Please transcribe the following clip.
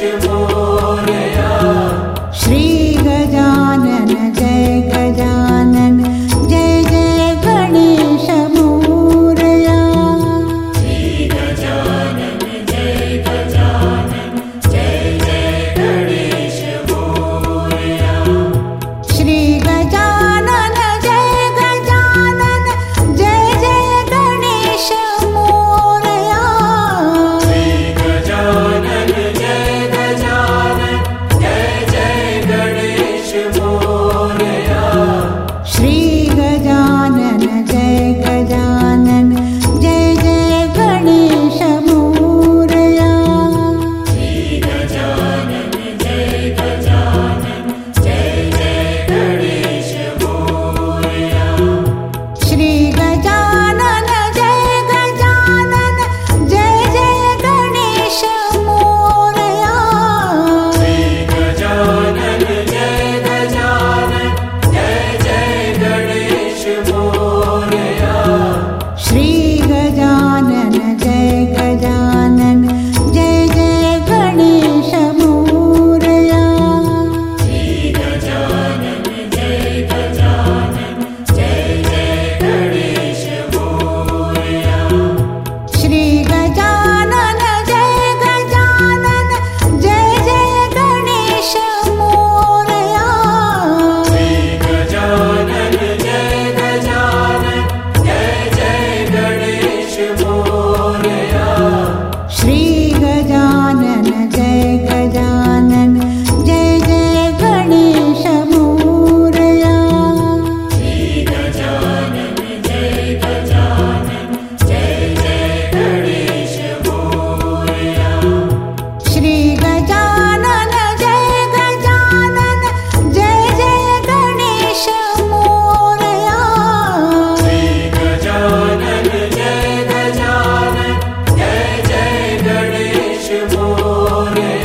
Jimbo. gloria.